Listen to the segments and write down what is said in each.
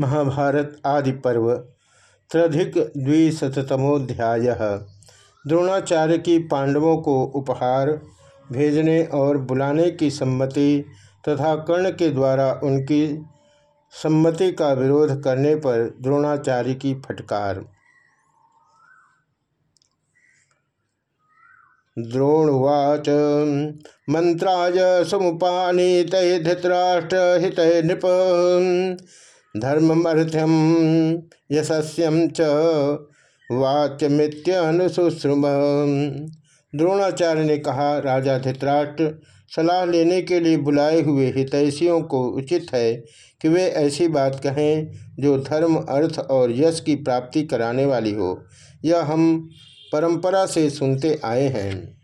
महाभारत आदि पर्व, त्रधिक द्विशतमोध्याय द्रोणाचार्य की पांडवों को उपहार, भेजने और बुलाने की सम्मति तथा कर्ण के द्वारा उनकी सम्मति का विरोध करने पर द्रोणाचार्य की फटकार। द्रोणुवाच मंत्राय समुपानीत धृतराष्ट्र हित नृप। धर्ममर्थ्यम यशस्यम च वाच्यमित्यनुशुश्रुम द्रोणाचार्य ने कहा, राजा धित्राष्ट्र, सलाह लेने के लिए बुलाए हुए हितैषियों को उचित है कि वे ऐसी बात कहें जो धर्म, अर्थ और यश की प्राप्ति कराने वाली हो। यह हम परंपरा से सुनते आए हैं।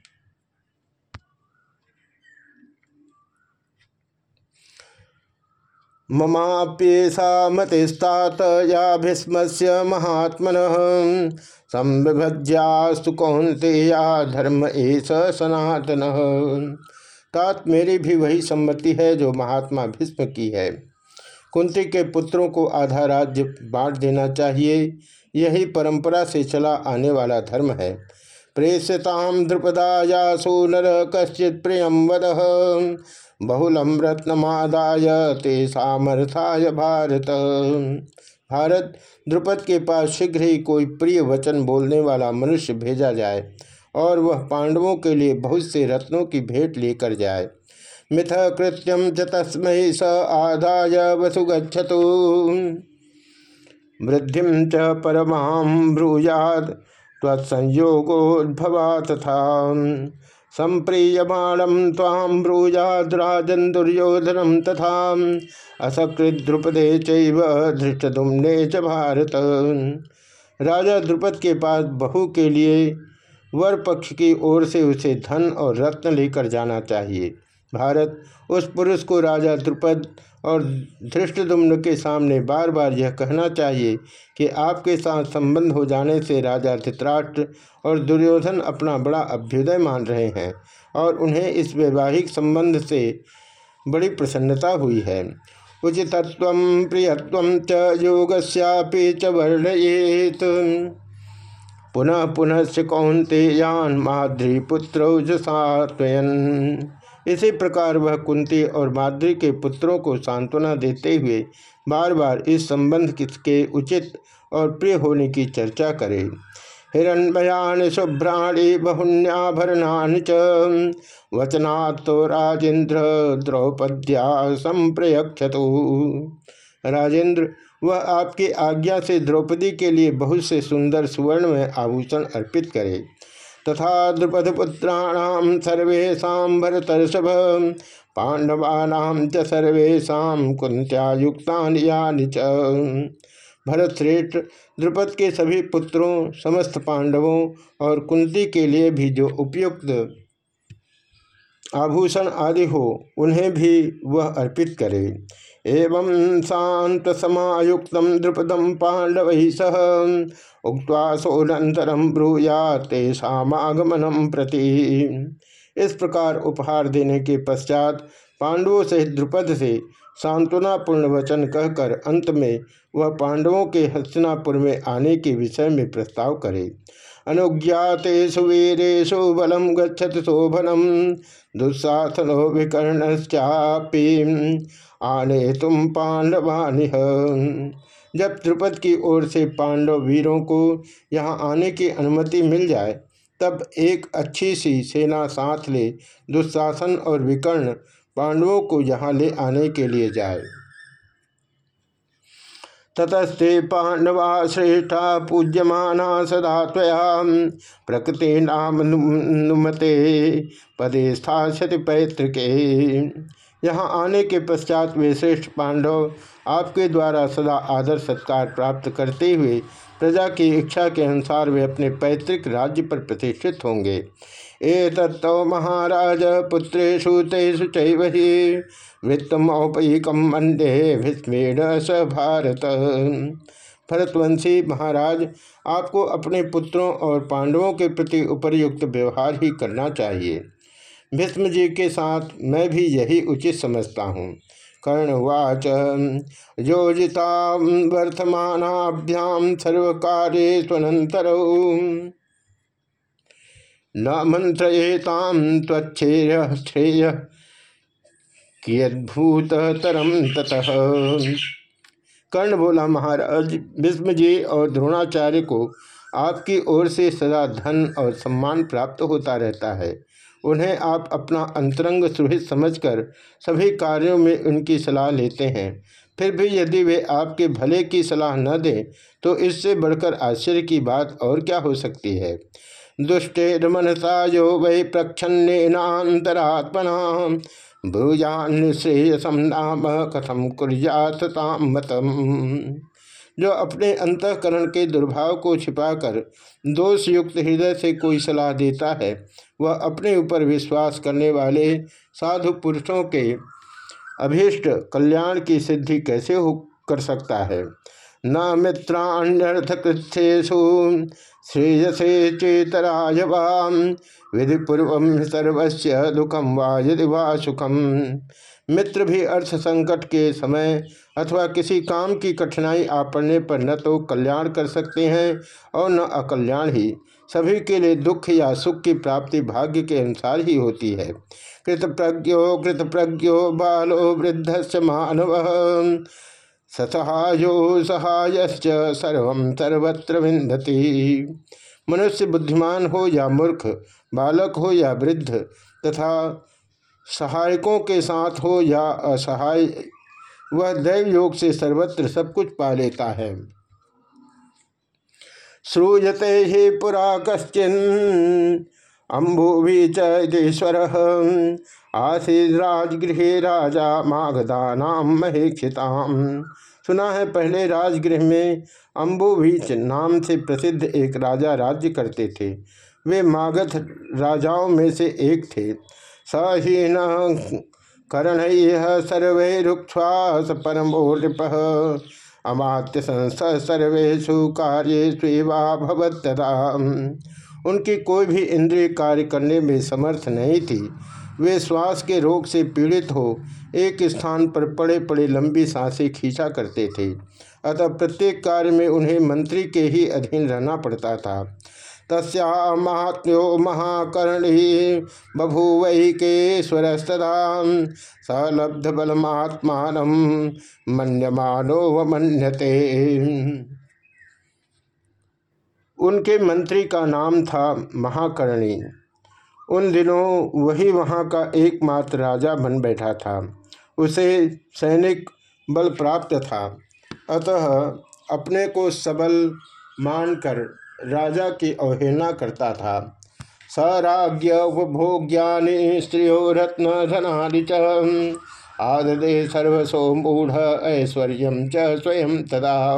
ममाप्येषा मतिस्तात या भीष्म से महात्मन। संविभज्यास्तु या धर्म एस सनातन। तात मेरी भी वही सम्मति है जो महात्मा भीष्म की है। कुंती के पुत्रों को आधा राज्य बांट देना चाहिए। यही परंपरा से चला आने वाला धर्म है। प्रेषताम द्रुपदायासो नर कश्चित प्रियम वद। बहुलम रत्नमादाय ते सामर्थाय भारत। भारत, द्रुपद के पास शीघ्र ही कोई प्रिय वचन बोलने वाला मनुष्य भेजा जाए और वह पांडवों के लिए बहुत से रत्नों की भेंट लेकर जाए। मिथ कृत्यम च तस्मय स आदाय वसुगछत वृद्धि च परमा ब्रूयाद तत्संयोगोद्भवा तथा। संप्रीयमाणम ताम ब्रूजाद्राजन दुर्योधनम तथा असकृत द्रुपदे चृष्टुम्ने च भारत। राजा द्रुपद के पास बहू के लिए वर पक्ष की ओर से उसे धन और रत्न लेकर जाना चाहिए। भारत उस पुरुष को राजा द्रुपद और धृष्टदुम्न के सामने बार बार यह कहना चाहिए कि आपके साथ संबंध हो जाने से राजा धित्राष्ट्र और दुर्योधन अपना बड़ा अभ्युदय मान रहे हैं और उन्हें इस वैवाहिक संबंध से बड़ी प्रसन्नता हुई है। उचितत्व प्रियत्व च योगस्यापि च वर्णयेत। पुनः पुनः कौंतेयान माद्रीपुत्र सात्वयन इसी प्रकार वह कुंती और माद्री के पुत्रों को सांत्वना देते हुए बार बार इस संबंध के उचित और प्रिय होने की चर्चा करे। हिरण्मयान शुभ्राणी बहुन्याभरणान च। वचना तो राजेंद्र द्रौपद्या संप्रयक्षतु राजेंद्र वह आपकी आज्ञा से द्रौपदी के लिए बहुत से सुंदर सुवर्ण में आभूषण अर्पित करे। तथा द्रुपदपुत्राण सर्वेशा भरतर्षभ। पांडवानाम च सर्वेशा कुंत्यायुक्ता च। भरत श्रेष्ठ द्रुपद के सभी पुत्रों, समस्त पांडवों और कुंती के लिए भी जो उपयुक्त आभूषण आदि हो, उन्हें भी वह अर्पित करे। एवं शांत समायुक्त द्रुपदम पांडव ही सह उक्वा सोनंतरम ब्रूया तेषागमनम प्रति। इस प्रकार उपहार देने के पश्चात पांडवों से द्रुपद से सांत्वनापूर्ण वचन कहकर अंत में वह पांडवों के हस्तिनापुर में आने के विषय में प्रस्ताव करे। अनुज्ञातेषु वीरेशु बलम गच्छत शोभनम दुस्साहनो विकर्णश्चापी आने तुम पांडवानिह जब द्रुपद की ओर से पांडव वीरों को यहाँ आने की अनुमति मिल जाए, तब एक अच्छी सी सेना साथ ले, दुशासन और विकर्ण पांडवों को यहाँ ले आने के लिए जाए। ततस्ते पांडवा श्रेष्ठा पूज्यमाना सदा तया प्रकृति नाम नुमते पदे स्थाति पैतृके। यहाँ आने के पश्चात वे श्रेष्ठ पांडव आपके द्वारा सदा आदर सत्कार प्राप्त करते हुए प्रजा की इच्छा के अनुसार वे अपने पैतृक राज्य पर प्रतिष्ठित होंगे। ए तत्व महाराज पुत्रेशु तेषु चही वृत्तमौपयिकम मंडे भीष्मेण स भारत। भरतवंशी महाराज, आपको अपने पुत्रों और पांडवों के प्रति उपर्युक्त व्यवहार ही करना चाहिए। भीष्म जी के साथ मैं भी यही उचित समझता हूँ। कर्णवाच, योजिता वर्तमानाभ्याम सर्व स्वनंतर न मंत्रयेताम त्वच्छेय श्रेय कियद्भूतरम ततः। कर्ण बोला महाराज भीष्म जी और द्रोणाचार्य को आपकी ओर से सदा धन और सम्मान प्राप्त होता रहता है। उन्हें आप अपना अंतरंग सुहित समझकर सभी कार्यों में उनकी सलाह लेते हैं। फिर भी यदि वे आपके भले की सलाह न दें तो इससे बढ़कर आश्चर्य की बात और क्या हो सकती है? दुष्टे मनसा जो वै प्रक्षन्नात्मना ब्रूजान श्रेयसम नाम कथम कुर्यातताम मतम। जो अपने अंतकरण के दुर्भाव को छिपाकर दोष युक्त हृदय से कोई सलाह देता है, वह अपने ऊपर विश्वास करने वाले साधु पुरुषों के अभीष्ट कल्याण की सिद्धि कैसे हो कर सकता है? न मित्राण्यर्थकृत्यु श्रेयसे चेतराजवाम विधि पूर्व सर्वस्व दुखम वा यदि वा सुखम मित्र भी अर्थ संकट के समय अथवा किसी काम की कठिनाई आ पड़ने पर न तो कल्याण कर सकते हैं और न अकल्याण ही। सभी के लिए दुख या सुख की प्राप्ति भाग्य के अनुसार ही होती है। कृत प्रज्ञो कृत प्रज्ञो बालो वृद्ध मानव। ससहायो सहायश्च सर्व सर्वत्र विंदती मनुष्य बुद्धिमान हो या मूर्ख, बालक हो या वृद्ध, तथा सहायकों के साथ हो या असहाय, वह दैव योग से सर्वत्र सब कुछ पा लेता है। श्रूयते ही पुरा कश्चिन अम्बुवी चेश्वर आसी राजगृह राजा माघदा नाम महेक्षिताम। सुना है पहले राजगृह में अम्बुवीच नाम से प्रसिद्ध एक राजा राज्य करते थे। वे मागध राजाओं में से एक थे। सहीन करण सर्वे रुक्षास परमो नृप अमात्य संस सर्वेशु कार्य भवतरा उनकी कोई भी इंद्रिय कार्य करने में समर्थ नहीं थी। वे श्वास के रोग से पीड़ित हो, एक स्थान पर पड़े पड़े लंबी साँसें खींचा करते थे। अतः प्रत्येक कार्य में उन्हें मंत्री के ही अधीन रहना पड़ता था। तस्या महात्म्यो महाकर्णी बभूवैकेश्वरस्तदा सलब्ध बलमात्मान मन्यमानो मन्यते उनके मंत्री का नाम था महाकर्णी। उन दिनों वही वहाँ का एकमात्र राजा बन बैठा था। उसे सैनिक बल प्राप्त था। अतः अपने को सबल मानकर राजा की अवहेलना करता था। सराज्ञ उपभोग्यानि स्त्रियो रत्न धनादि च। आददे सर्वसो मूढ़ ऐश्वर्य च स्वयं तदा।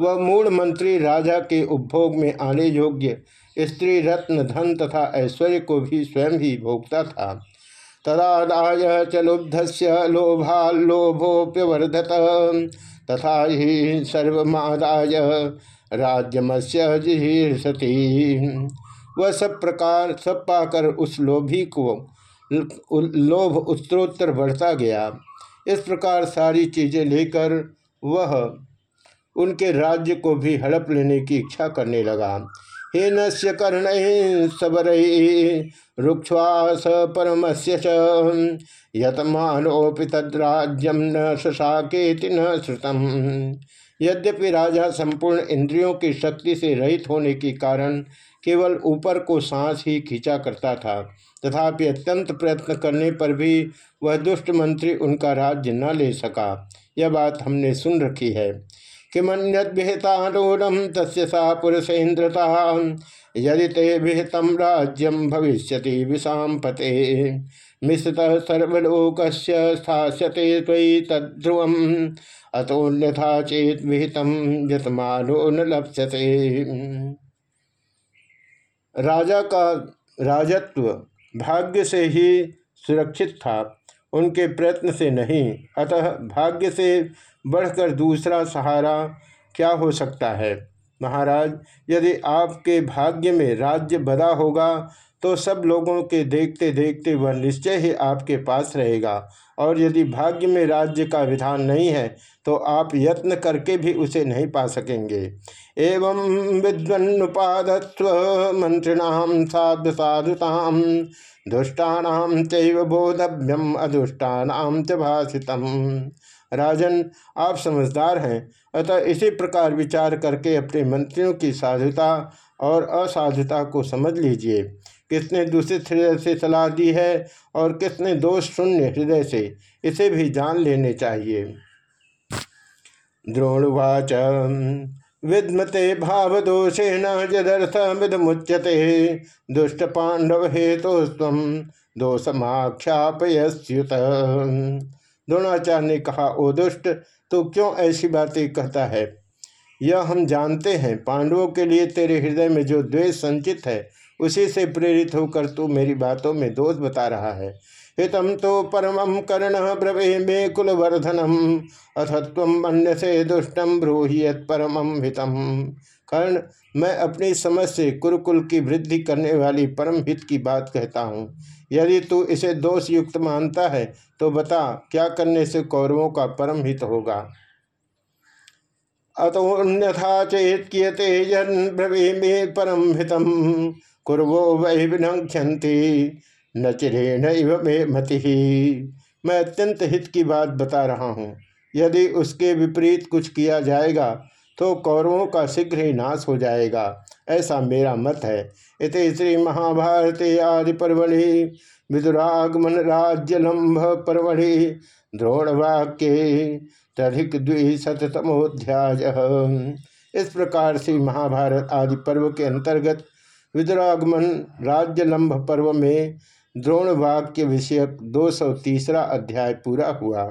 वह मूढ़ मंत्री राजा के उपभोग में आने योग्य स्त्री रत्न धन तथा ऐश्वर्य को भी स्वयं ही भोगता था। तदादाय च लुब्ध से लोभालोभोप्यवर्धत तथा ही सर्वमादाय राज्यमस्य जिहीर्षति वह सब प्रकार, सब पाकर उस लोभी को लोभ उत्तरोत्तर बढ़ता गया। इस प्रकार सारी चीज़ें लेकर वह उनके राज्य को भी हड़प लेने की इच्छा करने लगा। हेन से कर्ण सबर रुक्षवास परम से यतमानोपि तद्राज्यम न शशाके न श्रुतम। यद्यपि राजा संपूर्ण इंद्रियों की शक्ति से रहित होने के कारण केवल ऊपर को सांस ही खींचा करता था, तथापि अत्यंत प्रयत्न करने पर भी वह दुष्ट मंत्री उनका राज्य न ले सका। यह बात हमने सुन रखी है। किमन्यदम तस्य सा पुरुषेन्द्रता, यदि ते विहितम राज्यम भविष्य विषाम पते मिश्रत सर्वलोक स्थाते तद्ध्रुवम अतोन्यथा चेत विहितम यतमानो न लप्स्यते। राजा का राजत्व भाग्य से ही सुरक्षित था। उनके प्रयत्न से नहीं। अतः भाग्य से बढ़कर दूसरा सहारा क्या हो सकता है? महाराज, यदि आपके भाग्य में राज्य बदा होगा तो सब लोगों के देखते देखते वह निश्चय ही आपके पास रहेगा। और यदि भाग्य में राज्य का विधान नहीं है तो आप यत्न करके भी उसे नहीं पा सकेंगे। एवं विद्वन्नुपादत्व मंत्रिणाम साधु साधुताम दुष्टानाम चैव बोधभ्यम अदुष्टानाम च भाषितम राजन, आप समझदार हैं। अतः इसी प्रकार विचार करके अपने मंत्रियों की साधुता और असाधुता को समझ लीजिए। किसने दूषित हृदय से सलाह दी है और किसने दोष शून्य हृदय से, इसे भी जान लेने चाहिए। द्रोणुवाच, विद्मते भाव दोषेण जदर्थ विदमुच्यते दुष्ट पांडव हेतु स्व दोषमाख्यापयस्युत। द्रोणाचार्य ने कहा, ओ दुष्ट तो क्यों ऐसी बातें कहता है? यह हम जानते हैं, पांडवों के लिए तेरे हृदय में जो द्वेष संचित है उसी से प्रेरित होकर तू मेरी बातों में दोष बता रहा है। हितम तो परम कर्ण ब्रवे मे कुलवर्धनम अथ तम अन्य से दुष्टम ब्रूहियत परम हितम। कर्ण, मैं अपनी समझ से कुरुकुल की वृद्धि करने वाली परम हित की बात कहता हूँ। यदि तू इसे दोष युक्त मानता है तो बता, क्या करने से कौरवों का परम हित होगा? अतोन्यथा चेत कियते जन ब्रवी में परम हितम। कुरवो वही विनख्यंती न चिरेण मे मति। मैं अत्यंत हित की बात बता रहा हूँ। यदि उसके विपरीत कुछ किया जाएगा तो कौरवों का शीघ्र ही नाश हो जाएगा। ऐसा मेरा मत है। इत श्री महाभारत आदि परवढ़ि विदुरागमन राज्यलंभ परवढ़ि द्रोणवाक्य तधिक द्विशतमोध्याय इस प्रकार से महाभारत आदि पर्व के अंतर्गत विदुरागमन राज्यलंभ पर्व में द्रोण वाक्य विषयक दो सौ तीसरा अध्याय पूरा हुआ।